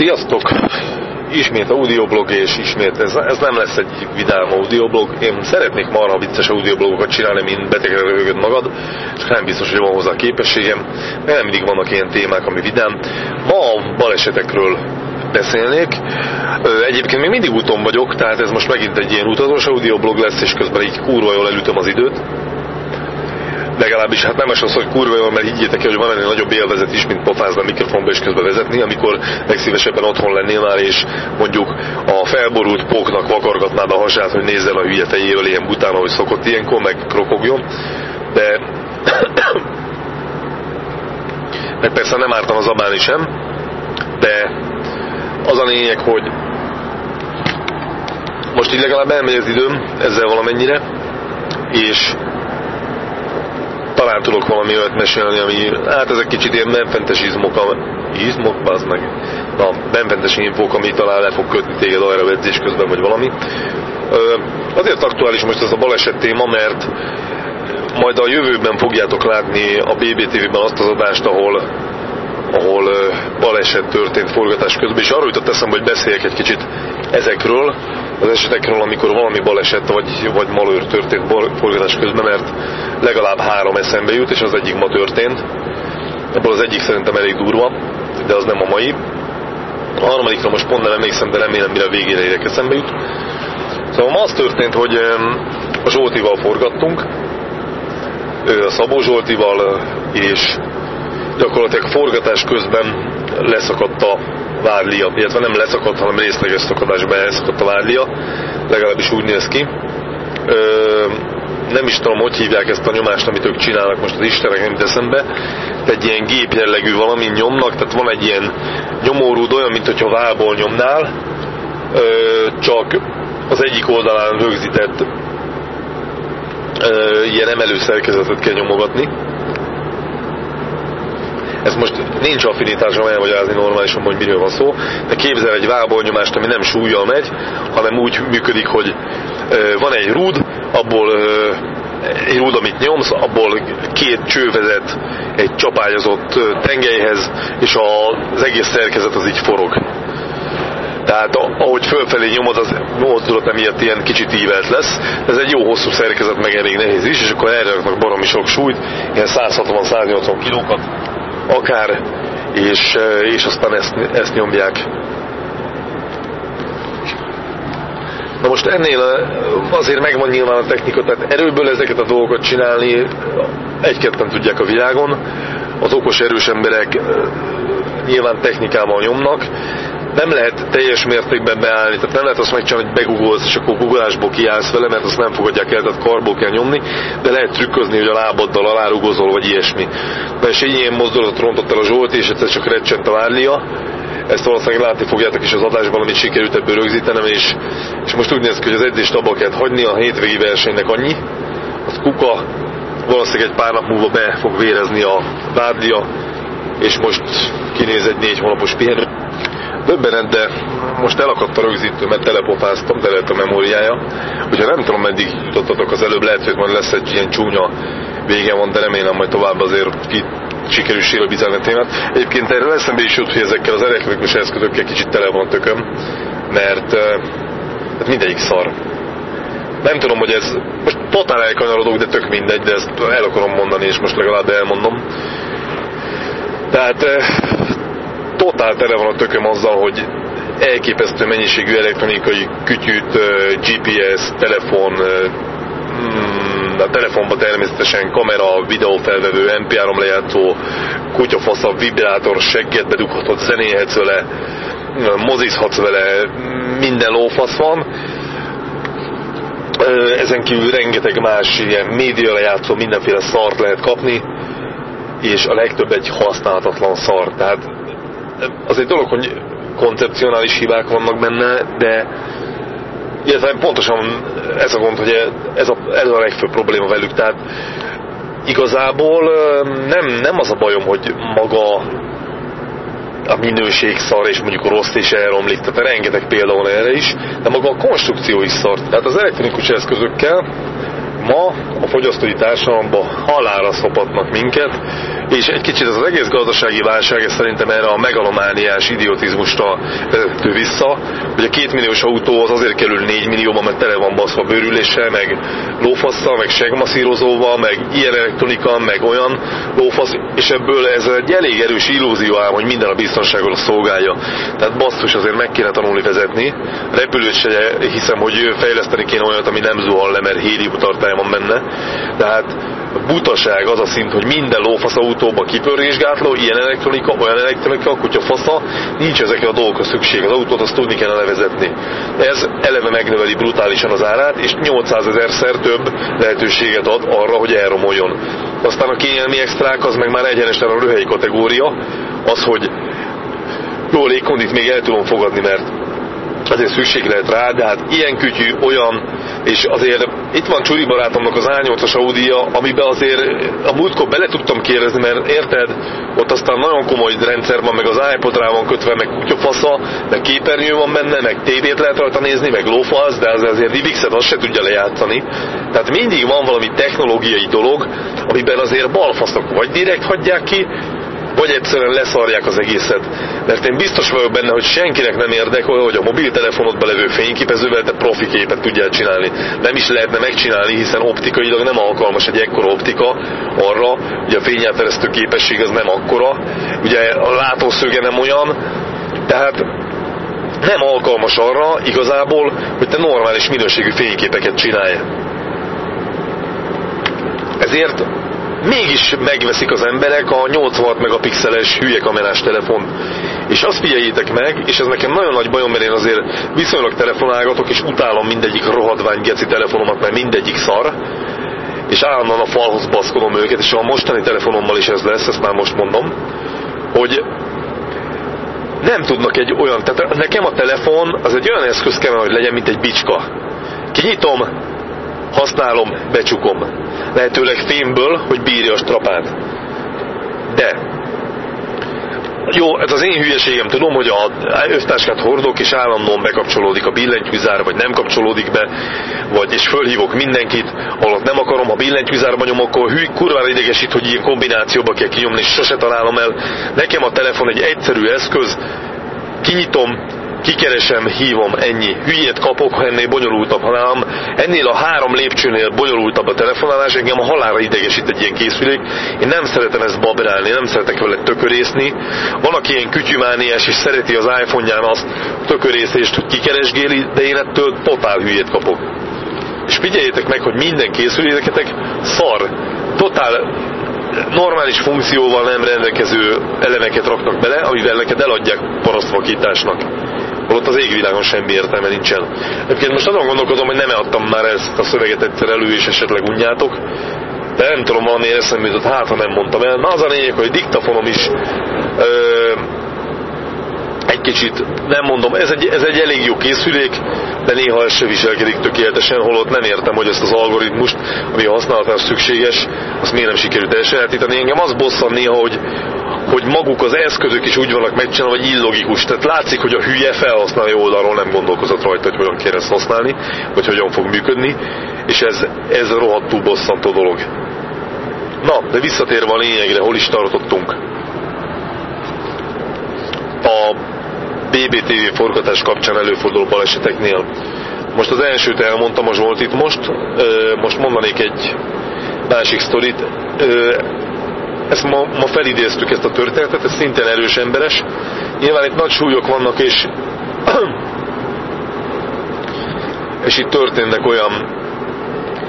Sziasztok! Ismét audioblog, és ismét ez, ez nem lesz egy vidám audioblog. Én szeretnék marha vicces audioblogokat csinálni, mint betegre röhögöd magad, és nem biztos, hogy van hozzá képességem, mert nem mindig vannak ilyen témák, ami vidám. Ma a balesetekről beszélnék. Egyébként még mindig úton vagyok, tehát ez most megint egy ilyen utazós audioblog lesz, és közben így kurva jól elütöm az időt legalábbis hát nem az, hogy kurva jól, mert higgyétek hogy van ennél nagyobb élvezet is, mint pofázni a mikrofonba és közben vezetni, amikor legszívesebben otthon lennél már, és mondjuk a felborult póknak vakargatnád a hasát, hogy nézzel a hülye tejéről ilyen bután, ahogy szokott ilyenkor, meg krokogjon. De meg persze nem ártam az abáni sem, de az a lényeg, hogy most így legalább elmegy az időm ezzel valamennyire, és talán tudok valami olyat mesélni, ami, hát ezek kicsit ilyen benfentes izmok, izmok, bazd meg, na, benfentes infók, ami talán le fog kötni téged arra edzés közben, vagy valami. Ö, azért aktuális most ez a baleset téma, mert majd a jövőben fogjátok látni a BBTV-ben azt az adást, ahol ahol baleset történt forgatás közben, és arról jutott eszembe, hogy beszéljek egy kicsit ezekről, az esetekről, amikor valami baleset vagy, vagy malőr történt forgatás közben, mert legalább három eszembe jut, és az egyik ma történt. Ebből az egyik szerintem elég durva, de az nem a mai. A harmadikra most pont nem emlékszem, de remélem, mire a végére érek eszembe jut. Szóval ma az történt, hogy a Zsoltival forgattunk, a Szabó Zsoltival, és gyakorlatilag forgatás közben leszakadt a vádlia, illetve nem leszakadt, hanem részleges szakadásban elszakadt a vádlia, legalábbis úgy néz ki. Ö, nem is tudom, hogy hívják ezt a nyomást, amit ők csinálnak most az Istenek, nem eszembe. Egy ilyen gépjellegű valami nyomnak, tehát van egy ilyen nyomórúd olyan, mint hogyha vából nyomnál, ö, csak az egyik oldalán rögzített ö, ilyen emelőszerkezetet kell nyomogatni ez most nincs affinitásom elmagyarázni normálisan, hogy miről van szó, de képzel egy vábolnyomást, ami nem súlyjal megy, hanem úgy működik, hogy van egy rúd, abból egy rúd, amit nyomsz, abból két cső vezet egy csapályozott tengelyhez, és az egész szerkezet az így forog. Tehát ahogy fölfelé nyomod, az mozdulat emiatt ilyen kicsit ívelt lesz. Ez egy jó hosszú szerkezet, meg elég nehéz is, és akkor erre raknak baromi sok súlyt, ilyen 160-180 kilókat akár, és, eh, és aztán ezt, ezt nyomják. Na most ennél eh, azért megvan nyilván a technika, tehát erőből ezeket a dolgokat csinálni egy-ketten tudják a világon. Az okos, erős emberek eh, nyilván technikával nyomnak, nem lehet teljes mértékben beállni, tehát nem lehet azt megcsinálni, hogy begugolsz, és akkor googolásból kiállsz vele, mert azt nem fogadják el, tehát karból kell nyomni, de lehet trükközni, hogy a lábaddal alárugozol, vagy ilyesmi. Na és egy ilyen mozdulatot rontott el a Zsolt, és egyszer csak recsent a várlia, ezt valószínűleg látni fogjátok is az adásban, amit sikerült ebből rögzítenem, és, és most úgy néz ki, hogy az edzést abba kell hagyni, a hétvégi versenynek annyi, az kuka, valószínűleg egy pár nap múlva be fog vérezni a vádlia, és most kinéz egy négy hónapos pihenő döbbenet, de most elakadt a rögzítő, mert telepofáztam, de lehet a memóriája. Úgyhogy nem tudom, meddig jutottatok az előbb, lehet, hogy majd lesz egy ilyen csúnya vége van, de remélem majd tovább azért ki sikerül sírobizálni a témát. Egyébként erről eszembe is jut, hogy ezekkel az elektronikus eszközökkel kicsit tele van tököm, mert hát mindegyik szar. Nem tudom, hogy ez most totál elkanyarodok, de tök mindegy, de ezt el akarom mondani, és most legalább elmondom. Tehát totál tele van a tököm azzal, hogy elképesztő mennyiségű elektronikai kütyűt, GPS, telefon, mm, a telefonban természetesen kamera, videófelvevő, MP3 lejátszó, kutyafasza, vibrátor, segget bedughatod, zenéhetsz vele, mozizhatsz vele, minden lófasz van. Ezen kívül rengeteg más ilyen média lejátszó, mindenféle szart lehet kapni, és a legtöbb egy használhatatlan szar. Tehát az egy dolog, hogy koncepcionális hibák vannak benne, de illetve pontosan ez a gond, hogy ez a, ez a legfőbb probléma velük, tehát igazából nem, nem az a bajom, hogy maga a minőség szar, és mondjuk a rossz is elromlik, tehát rengeteg példa van erre is, de maga a konstrukció is szar. Tehát az elektronikus eszközökkel ma a fogyasztói társadalomban halára szopatnak minket, és egy kicsit ez az egész gazdasági válság ez szerintem erre a megalomániás idiotizmusra vezető vissza, hogy a két milliós autó az azért kerül 4 millióba, mert tele van baszva bőrüléssel, meg lófasszal, meg segmaszírozóval, meg ilyen elektronika, meg olyan lófasz, és ebből ez egy elég erős illúzió áll, hogy minden a biztonságon szolgálja. Tehát basszus azért meg kéne tanulni vezetni. Repülőt se hiszem, hogy fejleszteni kéne olyat, ami nem zuhan le, mert hélium tartály van benne. Tehát butaság az a szint, hogy minden lófasz autóba kipörgésgátló, ilyen elektronika, olyan elektronika, kutya fasza, nincs ezekre a dolgokra szükség. Az autót azt tudni kellene levezetni. Ez eleve megnöveli brutálisan az árát, és 800 ezerszer több lehetőséget ad arra, hogy elromoljon. Aztán a kényelmi extrák az meg már egyenesen a röhely kategória, az, hogy jó légkondit még el tudom fogadni, mert azért szükség lehet rá, de hát ilyen kütyű, olyan, és azért itt van Csuri barátomnak az A8-as audi amiben azért a múltkor bele tudtam kérdezni, mert érted, ott aztán nagyon komoly rendszer van, meg az iPod rá van kötve, meg kutyafasza, meg képernyő van benne, meg tévét lehet rajta nézni, meg lófasz, de az azért Vivixet azt se tudja lejátszani. Tehát mindig van valami technológiai dolog, amiben azért balfaszok vagy direkt hagyják ki, vagy egyszerűen leszarják az egészet. Mert én biztos vagyok benne, hogy senkinek nem érdekel, hogy a mobiltelefonodban levő fényképezővel te profi képet tudjál csinálni. Nem is lehetne megcsinálni, hiszen optikailag nem alkalmas egy ekkora optika arra, hogy a fényelteresztő képesség az nem akkora, ugye a látószöge nem olyan, tehát nem alkalmas arra igazából, hogy te normális minőségű fényképeket csinálj. Ezért mégis megveszik az emberek a 86 megapixeles hülye kamerás telefon. És azt figyeljétek meg, és ez nekem nagyon nagy bajom, mert én azért viszonylag telefonálgatok, és utálom mindegyik rohadvány geci telefonomat, mert mindegyik szar, és állandóan a falhoz baszkodom őket, és a mostani telefonommal is ez lesz, ezt már most mondom, hogy nem tudnak egy olyan, tehát nekem a telefon az egy olyan eszköz kell, hogy legyen, mint egy bicska. Kinyitom, használom, becsukom. Lehetőleg fémből, hogy bírja a strapát. De jó, ez az én hülyeségem, tudom, hogy a övtáskát hordok, és állandóan bekapcsolódik a billentyűzár, vagy nem kapcsolódik be, vagy és fölhívok mindenkit, ahol nem akarom, ha billentyűzárba nyom, akkor hű, kurvára idegesít, hogy ilyen kombinációba kell kinyomni, és sose találom el. Nekem a telefon egy egyszerű eszköz, kinyitom, kikeresem, hívom, ennyi. Hülyét kapok, ha ennél bonyolultabb, hanem ennél a három lépcsőnél bonyolultabb a telefonálás, engem a halára idegesít egy ilyen készülék. Én nem szeretem ezt babrálni, nem szeretek vele tökörészni. Van, aki ilyen kütyümániás, és szereti az iPhone-ján azt tökörészést, hogy kikeresgéli, de én ettől totál hülyét kapok. És figyeljétek meg, hogy minden készüléketek szar, totál normális funkcióval nem rendelkező elemeket raknak bele, amivel neked eladják parasztvakításnak holott az égvilágon semmi értelme nincsen. Egyébként most azon gondolkozom, hogy nem adtam már ezt a szöveget egyszer elő, és esetleg unjátok, de nem tudom, valami eszembe jutott, hát ha nem mondtam el. Na az a lényeg, hogy diktafonom is ö, egy kicsit, nem mondom, ez egy, ez egy elég jó készülék, de néha ez se viselkedik tökéletesen, holott nem értem, hogy ezt az algoritmust, ami a használatára szükséges, azt miért nem sikerült elsajátítani. Engem az bosszan néha, hogy, hogy maguk az eszközök is úgy vannak megcsinálva, hogy illogikus. Tehát látszik, hogy a hülye felhasználói oldalról nem gondolkozott rajta, hogy hogyan kéne ezt használni, vagy hogyan fog működni, és ez, ez rohadtul bosszantó dolog. Na, de visszatérve a lényegre, hol is tartottunk. A BBTV forgatás kapcsán előforduló baleseteknél. Most az elsőt elmondtam a Zsoltit most, most mondanék egy másik sztorit ezt ma, ma felidéztük ezt a történetet, ez szintén erős emberes. Nyilván itt nagy súlyok vannak, és, és itt történnek olyan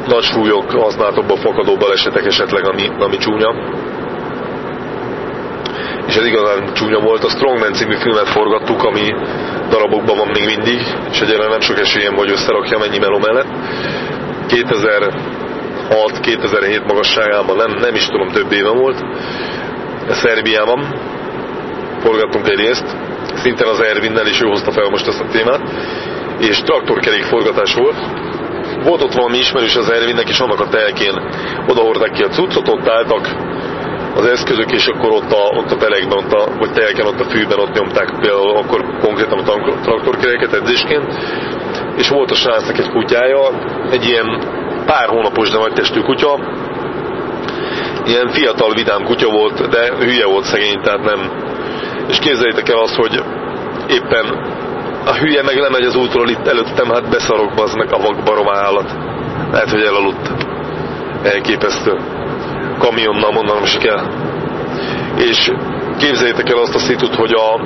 nagy súlyok használatokban fakadó balesetek esetleg, ami, ami csúnya. És ez igazán csúnya volt. A Strongman című filmet forgattuk, ami darabokban van még mindig, és egyelőre nem sok esélyem, hogy összerakjam ennyi meló mellett. 2000 2006-2007 magasságában, nem, nem is tudom, több éve volt. Szerbiában forgattunk egy részt, szintén az Ervinnel is ő hozta fel most ezt a témát, és traktorkerék forgatás volt. Volt ott valami ismerős az Ervinnek, és annak a telkén odahordták ki a cuccot, ott álltak az eszközök, és akkor ott a, ott a telekben, ott a, vagy telken, ott a fűben ott nyomták például akkor konkrétan a traktorkeréket edzésként, és volt a srácnak egy kutyája, egy ilyen pár hónapos, de nagy testű kutya, ilyen fiatal, vidám kutya volt, de hülye volt szegény, tehát nem. És képzeljétek el azt, hogy éppen a hülye meg lemegy az útról itt előttem, hát beszarok az meg a vakbaromá állat. Lehet, hogy elaludt. Elképesztő. Kamionnal mondanom is kell. És képzeljétek el azt a szitut, hogy a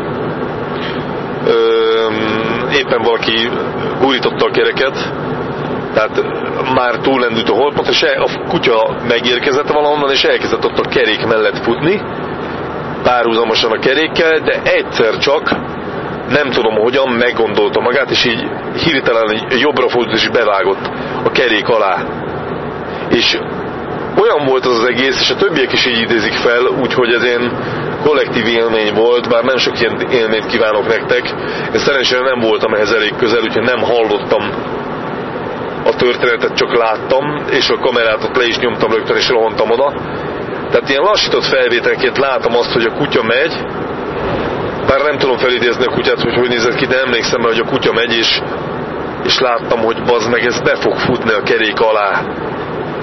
ö, éppen valaki gurította a kereket, tehát már túllendült a holpont, és a kutya megérkezett valahonnan, és elkezdett ott a kerék mellett futni, párhuzamosan a kerékkel, de egyszer csak nem tudom hogyan, meggondolta magát, és így hirtelen jobbra fordult, és bevágott a kerék alá. És olyan volt az az egész, és a többiek is így idézik fel, úgyhogy ez én kollektív élmény volt, bár nem sok ilyen élményt kívánok nektek. Én szerencsére nem voltam ehhez elég közel, úgyhogy nem hallottam a történetet, csak láttam, és a kamerát ott le is nyomtam rögtön, és rohantam oda. Tehát ilyen lassított felvételként látom azt, hogy a kutya megy, bár nem tudom felidézni a kutyát, hogy hogy nézett ki, de emlékszem, hogy a kutya megy, és, és láttam, hogy bazd meg, ez be fog futni a kerék alá.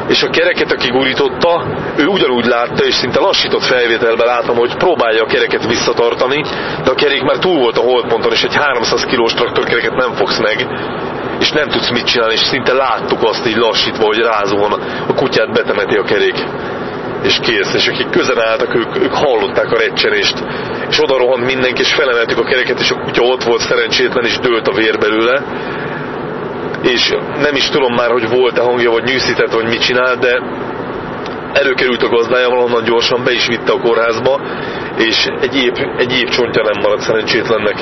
És a kereket, aki gurította, ő ugyanúgy látta, és szinte lassított felvételben láttam, hogy próbálja a kereket visszatartani, de a kerék már túl volt a holdponton, és egy 300 kilós traktorkereket nem fogsz meg, és nem tudsz mit csinálni, és szinte láttuk azt így lassítva, hogy rázóan a kutyát betemeti a kerék és kész. És akik közel álltak, ők, ők hallották a recsenést, és oda rohant mindenki, és felemeltük a kereket, és a kutya ott volt szerencsétlen, és dőlt a vér belőle és nem is tudom már, hogy volt-e hangja, vagy nyűszített, vagy mit csinált, de előkerült a gazdája, valahonnan gyorsan be is vitte a kórházba, és egy épp, egy épp csontja nem maradt szerencsétlennek.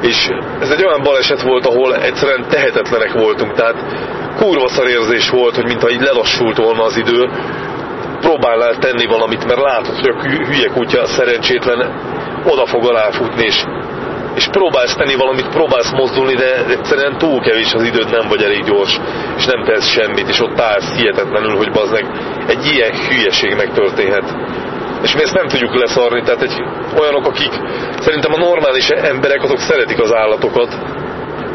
És ez egy olyan baleset volt, ahol egyszerűen tehetetlenek voltunk, tehát kurva érzés volt, hogy mintha így lelassult volna az idő, próbálnál tenni valamit, mert látod, hogy a hülye kutya szerencsétlen oda fog aláfutni, és és próbálsz tenni valamit, próbálsz mozdulni, de egyszerűen túl kevés az időd, nem vagy elég gyors, és nem tesz semmit, és ott állsz hihetetlenül, hogy bazd egy ilyen hülyeség megtörténhet. És mi ezt nem tudjuk leszarni, tehát egy, olyanok, akik szerintem a normális emberek, azok szeretik az állatokat.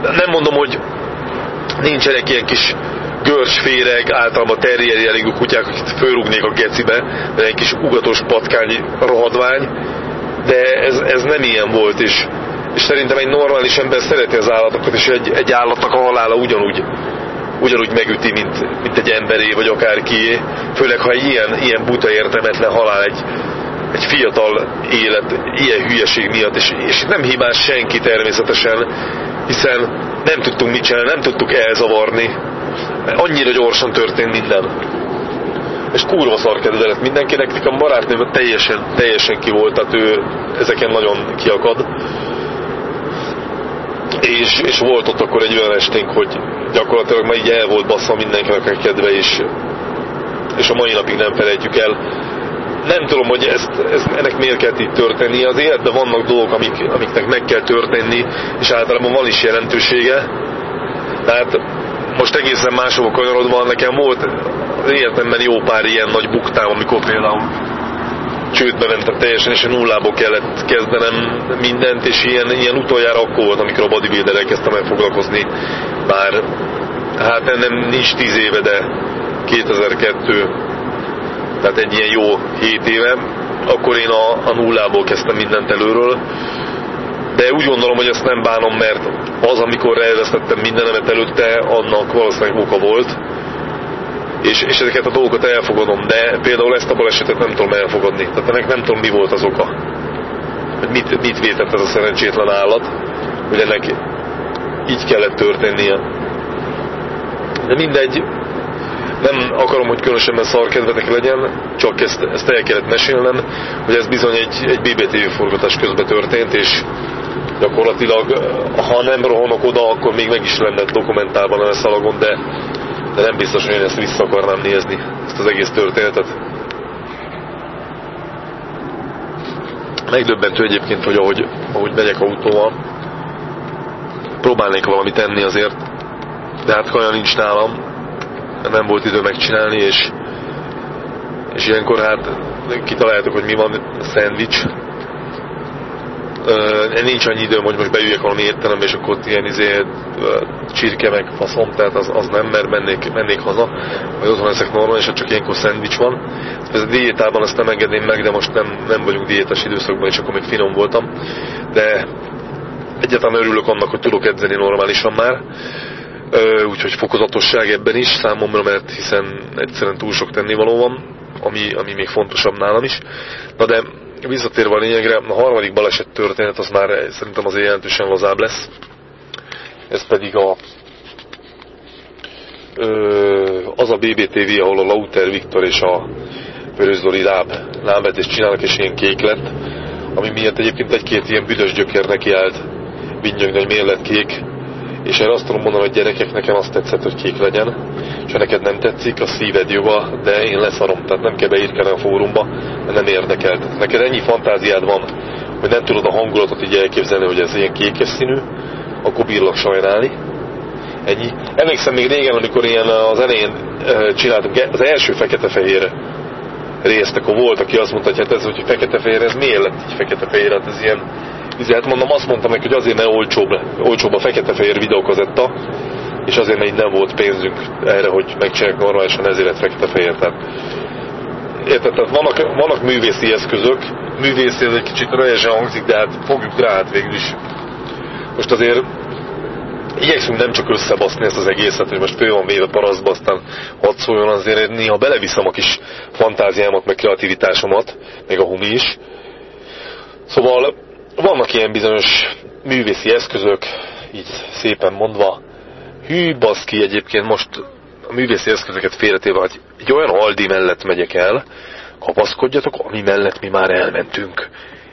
Nem mondom, hogy nincsenek ilyen kis görsféreg, általában terrier jellegű kutyák, akik fölrúgnék a gecibe, de egy kis ugatos patkány rohadvány, de ez, ez nem ilyen volt, és és szerintem egy normális ember szereti az állatokat, és egy, egy állatnak a halála ugyanúgy, ugyanúgy megüti, mint, mint egy emberé, vagy akárkié. Főleg, ha egy ilyen, ilyen buta értelmetlen halál egy, egy fiatal élet ilyen hülyeség miatt, és, és nem hibás senki természetesen, hiszen nem tudtunk mit csinálni, nem tudtuk elzavarni. Annyira gyorsan történt minden. És kurva szar lett mindenkinek, a barátnőm teljesen, teljesen ki volt, tehát ő ezeken nagyon kiakad és, és volt ott akkor egy olyan esténk, hogy gyakorlatilag már így el volt bassza mindenkinek a kedve, és, és a mai napig nem felejtjük el. Nem tudom, hogy ezt, ez, ennek miért kell itt történni. Az életben vannak dolgok, amik, amiknek meg kell történni, és általában van is jelentősége. Tehát most egészen máshova kanyarodva, nekem volt az életemben jó pár ilyen nagy buktám, amikor például csődbe mentem teljesen, és nullából kellett kezdenem mindent, és ilyen, ilyen utoljára akkor volt, amikor a bodybuilder kezdtem el foglalkozni, bár hát nem nincs tíz éve, de 2002, tehát egy ilyen jó hét éve, akkor én a, a nullából kezdtem mindent előről, de úgy gondolom, hogy ezt nem bánom, mert az, amikor elvesztettem mindenemet előtte, annak valószínűleg oka volt, és, és ezeket a dolgokat elfogadom, de például ezt a balesetet nem tudom elfogadni. Tehát ennek nem tudom, mi volt az oka. Mit, mit vétett ez a szerencsétlen állat, hogy ennek így kellett történnie. De mindegy, nem akarom, hogy különösen szarkedvetek legyen, csak ezt, ezt el kellett mesélnem, hogy ez bizony egy, egy BBTV forgatás közben történt, és gyakorlatilag, ha nem rohanok oda, akkor még meg is lenne dokumentálva a szalagon, de de nem biztos, hogy én ezt vissza akarnám nézni, ezt az egész történetet. Megdöbbentő egyébként, hogy ahogy, ahogy megyek autóval, próbálnék valamit tenni azért, de hát kaja nincs nálam, nem volt idő megcsinálni, és, és ilyenkor hát kitaláltuk, hogy mi van, szendvics, Uh, nincs annyi időm, hogy most beüljek valami értelembe, és akkor ilyen izé, csirke meg faszom, tehát az, az nem, mert mennék, mennék haza, vagy otthon leszek normális, csak ilyenkor szendvics van. Ez a diétában azt nem engedném meg, de most nem, nem vagyunk diétás időszakban, és akkor még finom voltam. De egyáltalán örülök annak, hogy tudok edzeni normálisan már. Úgyhogy fokozatosság ebben is számomra, mert hiszen egyszerűen túl sok tennivaló van, ami, ami még fontosabb nálam is. Na de visszatérve a lényegre, a harmadik baleset történet az már szerintem azért jelentősen lazább lesz. Ez pedig a az a BBTV, ahol a Lauter Viktor és a Vörös Zoli láb, lábedzést csinálnak, és ilyen kék lett, ami miatt egyébként egy-két ilyen büdös gyökér nekiállt vinnyögni, hogy miért lett kék, és erre azt tudom mondani, hogy gyerekek, nekem azt tetszett, hogy kék legyen, és ha neked nem tetszik, a szíved joga, de én leszarom, tehát nem kell beírkálni a fórumba, nem érdekelt. Neked ennyi fantáziád van, hogy nem tudod a hangulatot így elképzelni, hogy ez ilyen kékes színű, akkor bírlak sajnálni. Ennyi. Emlékszem még régen, amikor ilyen az elején csináltunk az első fekete-fehér részt, akkor volt, aki azt mondta, hogy hát ez, hogy fekete-fehér, ez miért lett így fekete-fehér, hát ez ilyen hát mondom, azt mondtam neki, hogy azért ne olcsóbb, olcsóbb a fekete-fehér videókazetta, és azért, mert így nem volt pénzünk erre, hogy megcsináljuk normálisan, ezért lett fekete-fehér. Tehát, érted? Tehát vannak, vannak művészi eszközök, művészi ez egy kicsit rejesen hangzik, de hát fogjuk rá hát végül is. Most azért igyekszünk nem csak összebaszni ezt az egészet, hogy most fő van véve parasztba, aztán hadd szóljon, azért néha beleviszem a kis fantáziámat, meg kreativitásomat, meg a humi is. Szóval vannak ilyen bizonyos művészi eszközök, így szépen mondva, hű, baszki, egyébként most a művészi eszközöket félretéve, hogy egy olyan Aldi mellett megyek el, kapaszkodjatok, ami mellett mi már elmentünk.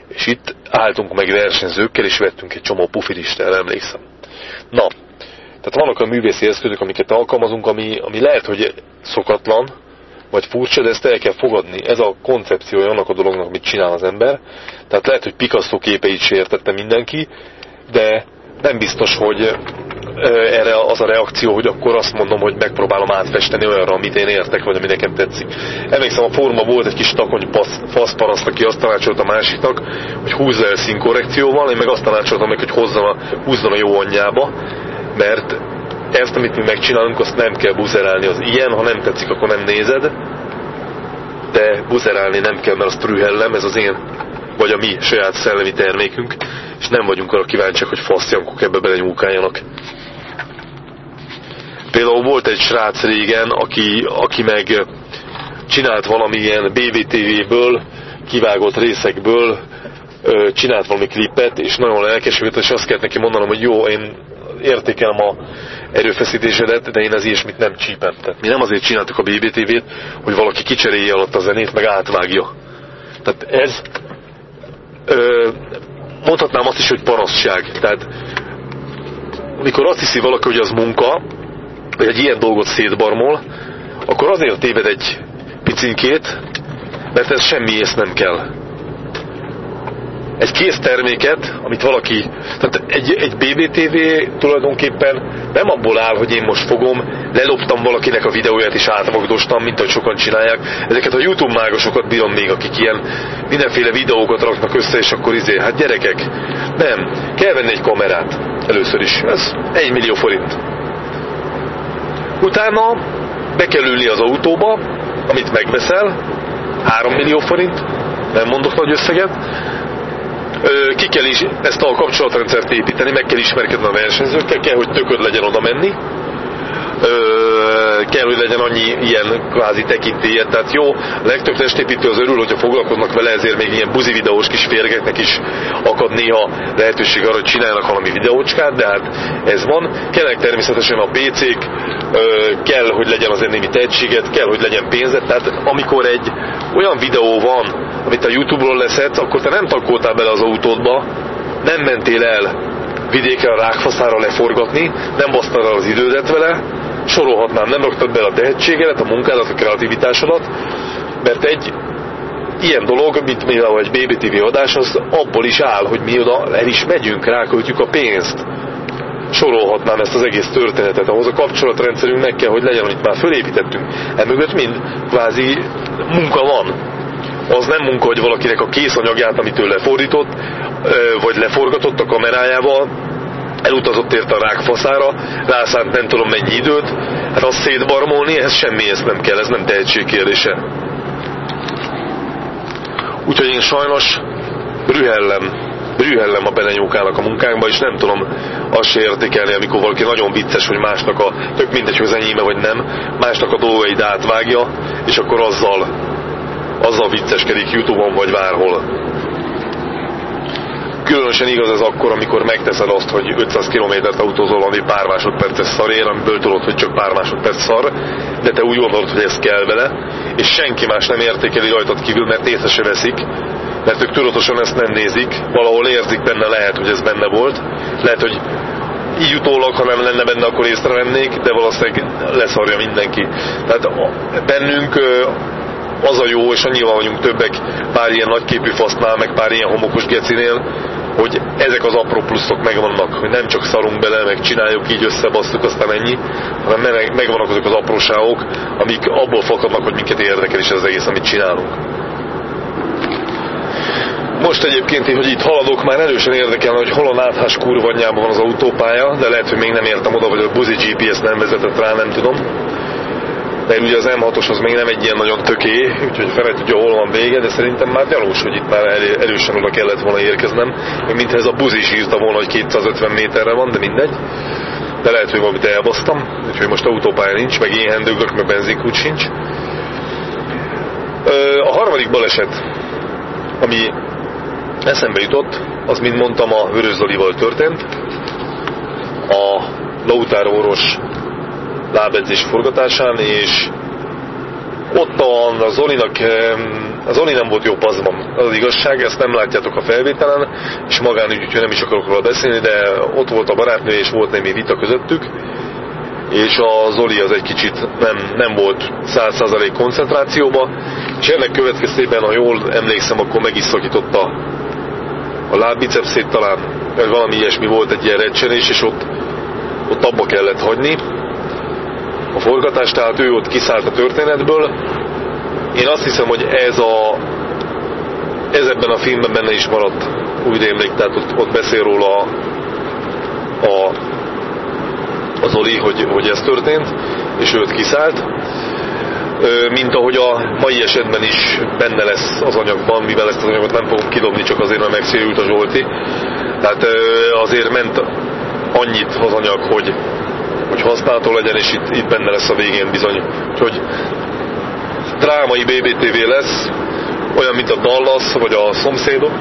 És itt álltunk meg versenyzőkkel, és vettünk egy csomó pufirist, el emlékszem. Na, tehát vannak a művészi eszközök, amiket alkalmazunk, ami, ami lehet, hogy szokatlan, vagy furcsa, de ezt el kell fogadni. Ez a koncepciója annak a dolognak, amit csinál az ember. Tehát lehet, hogy Picasso képeit is értette mindenki, de nem biztos, hogy erre az a reakció, hogy akkor azt mondom, hogy megpróbálom átfesteni olyanra, amit én értek, vagy ami nekem tetszik. Emlékszem, a fórumban volt egy kis takony faszparaszt, aki azt tanácsolt a másiknak, hogy húzza el színkorrekcióval, én meg azt tanácsoltam meg, hogy hozzon a, húzzon a jó anyjába, mert ezt, amit mi megcsinálunk, azt nem kell buzerálni az ilyen, ha nem tetszik, akkor nem nézed, de buzerálni nem kell, mert az trühellem, ez az én, vagy a mi saját szellemi termékünk, és nem vagyunk arra kíváncsiak, hogy faszjankok ebbe belenyúkáljanak. Például volt egy srác régen, aki, aki meg csinált valamilyen BBTV-ből, kivágott részekből, csinált valami klipet, és nagyon lelkesült, és azt kellett neki mondanom, hogy jó, én értékelem a erőfeszítésedet, de én az ilyesmit nem csípem. Tehát mi nem azért csináltuk a BBTV-t, hogy valaki kicserélje alatt a zenét, meg átvágja. Tehát ez ö, mondhatnám azt is, hogy parasztság. Tehát amikor azt hiszi valaki, hogy az munka, vagy egy ilyen dolgot szétbarmol, akkor azért téved egy picinkét, mert ez semmi ész nem kell egy kész terméket, amit valaki, tehát egy, egy BBTV tulajdonképpen nem abból áll, hogy én most fogom, leloptam valakinek a videóját és átvagdostam, mint ahogy sokan csinálják. Ezeket a YouTube mágosokat bírom még, akik ilyen mindenféle videókat raknak össze, és akkor izé, hát gyerekek, nem, kell venni egy kamerát, először is, ez egy millió forint. Utána be kell ülni az autóba, amit megveszel, 3 millió forint, nem mondok nagy összeget, ki kell is ezt a kapcsolatrendszert építeni, meg kell ismerkedni a versenyzőkkel, kell, hogy tököd legyen oda menni, kell, hogy legyen annyi ilyen kvázi tekintélyet. Tehát jó, legtöbb testépítő az örül, hogyha foglalkoznak vele, ezért még ilyen buzi videós kis férgeknek is akad néha lehetőség arra, hogy csinálnak valami videócskát, de hát ez van. Kellnek természetesen a PC-k, kell, hogy legyen azért némi tehetséget, kell, hogy legyen pénzed. Tehát amikor egy olyan videó van, amit a Youtube-ról leszedsz, akkor te nem tankoltál bele az autódba, nem mentél el vidékre a rákfaszára leforgatni, nem basztad el az idődet vele, sorolhatnám, nem raktad bele a tehetségedet, a munkádat, a kreativitásodat, mert egy ilyen dolog, mint például egy BBTV adás, az abból is áll, hogy mi oda el is megyünk, ráköltjük a pénzt. Sorolhatnám ezt az egész történetet, ahhoz a kapcsolatrendszerünk meg kell, hogy legyen, amit már fölépítettünk. Emögött mind kvázi munka van. Az nem munka, hogy valakinek a készanyagját, amit ő lefordított, vagy leforgatott a kamerájával, elutazott érte a rákfaszára, rászánt nem tudom mennyi időt, hát azt szétbarmolni, ehhez semmi ezt nem kell, ez nem tehetség kérdése. Úgyhogy én sajnos rühellem, rühellem a belenyúkálnak a munkánkba, és nem tudom azt se értékelni, amikor valaki nagyon vicces, hogy másnak a, tök mindegy, hogy az enyéme vagy nem, másnak a dolgait átvágja, és akkor azzal, azzal vicceskedik Youtube-on vagy bárhol. Különösen igaz ez akkor, amikor megteszed azt, hogy 500 kilométert autózol, ami pár másodperces szarér, amiből tudod, hogy csak pár másodperc szar, de te úgy gondolod, hogy ez kell vele, és senki más nem értékeli rajtad kívül, mert észre se veszik, mert ők tudatosan ezt nem nézik, valahol érzik benne, lehet, hogy ez benne volt, lehet, hogy így utólag, ha nem lenne benne, akkor észrevennék, de valószínűleg leszarja mindenki. Tehát bennünk az a jó, és annyival vagyunk többek pár ilyen nagyképű fasznál, meg pár ilyen homokos gecinél, hogy ezek az apró pluszok megvannak, hogy nem csak szarunk bele, meg csináljuk így összebasztuk, aztán ennyi, hanem megvannak azok az apróságok, amik abból fakadnak, hogy minket érdekel is ez az egész, amit csinálunk. Most egyébként, hogy itt haladok, már erősen érdekel, hogy hol a náthás kurvanyában van az autópálya, de lehet, hogy még nem értem oda, vagy a buzi GPS nem vezetett rá, nem tudom. De ugye az M6-os az még nem egy ilyen nagyon töké, úgyhogy fel tudja, hol van vége, de szerintem már gyanús, hogy itt már erősen oda kellett volna érkeznem. Még mintha ez a buzi is írta volna, hogy 250 méterre van, de mindegy. De lehet, hogy valamit elbasztam, úgyhogy most autópálya nincs, meg én hendőgök, meg benzinkút sincs. A harmadik baleset, ami eszembe jutott, az, mint mondtam, a Vörös Zolival történt. A Lautár orvos lábedzés forgatásán, és ott a, Zolinak, az Zoli nem volt jó paszban. Az, az igazság, ezt nem látjátok a felvételen, és magánügy, úgyhogy nem is akarok róla beszélni, de ott volt a barátnő, és volt némi vita közöttük, és a Zoli az egy kicsit nem, nem volt 100% koncentrációba, és ennek következtében, ha jól emlékszem, akkor meg is szakította a lábbicepszét talán, vagy valami ilyesmi volt egy ilyen recsenés, és ott, ott abba kellett hagyni a forgatást, tehát ő ott kiszállt a történetből. Én azt hiszem, hogy ez a ez ebben a filmben benne is maradt, úgy rémlik, tehát ott, ott beszél róla a, a, az Oli, hogy, hogy ez történt, és őt kiszállt mint ahogy a mai esetben is benne lesz az anyagban, mivel ezt az anyagot nem fogom kidobni, csak azért, mert megszérült a Zsolti. Tehát azért ment annyit az anyag, hogy, hogy használható legyen, és itt, itt benne lesz a végén bizony. Úgyhogy drámai BBTV lesz, olyan, mint a Dallas, vagy a szomszédok,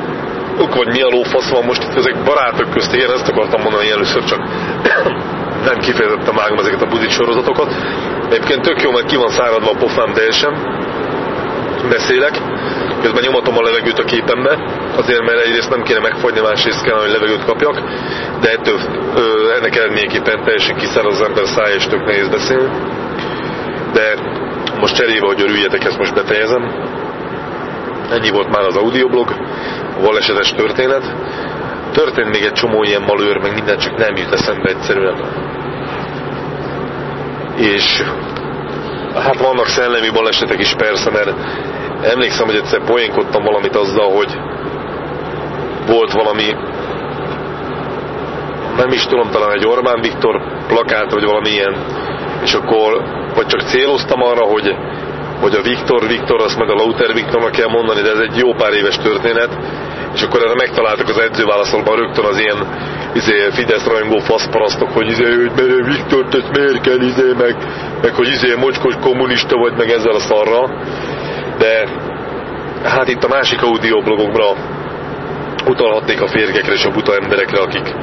vagy mi a lófasz van most itt ezek barátok közt, igen, ezt akartam mondani először, csak nem kifejezetten vágom ezeket a budit sorozatokat. Egyébként tök jó, mert ki van száradva a pofám teljesen. Beszélek, közben nyomatom a levegőt a képembe, azért mert egyrészt nem kéne megfagyni, másrészt kell, hogy levegőt kapjak, de ettől ö, ennek eredményeképpen teljesen kiszárad az ember szája, és tök nehéz beszélni. De most cserébe, hogy örüljetek, ezt most befejezem. Ennyi volt már az audioblog, a balesetes történet. Történt még egy csomó ilyen malőr, meg minden, csak nem jut eszembe egyszerűen és hát vannak szellemi balesetek is persze, mert emlékszem, hogy egyszer poénkodtam valamit azzal, hogy volt valami nem is tudom, talán egy Orbán Viktor plakát, vagy valami ilyen, és akkor, vagy csak céloztam arra, hogy, hogy a Viktor Viktor, azt meg a Lauter Viktornak kell mondani, de ez egy jó pár éves történet, és akkor erre megtaláltak az edzőválaszolban rögtön az ilyen izé, Fidesz rajongó faszparasztok, hogy izé, hogy mert Viktor, ezt miért kell izé, meg, meg hogy izé mocskos kommunista vagy, meg ezzel a szarra. De hát itt a másik audioblogokra utalhatnék a férgekre és a buta emberekre, akik,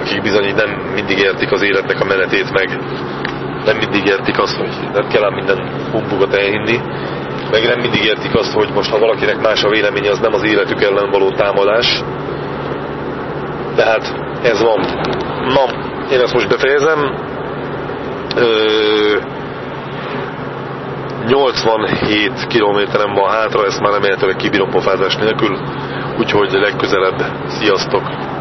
akik bizony nem mindig értik az életnek a menetét, meg nem mindig értik azt, hogy nem kell ám minden humbugot elhinni, meg nem mindig értik azt, hogy most ha valakinek más a véleménye, az nem az életük ellen való támadás. Tehát ez van. Na, én ezt most befejezem. Ö, 87 kilométerem van hátra, ezt már remélhetőleg kibírom pofázás nélkül, úgyhogy legközelebb. Sziasztok!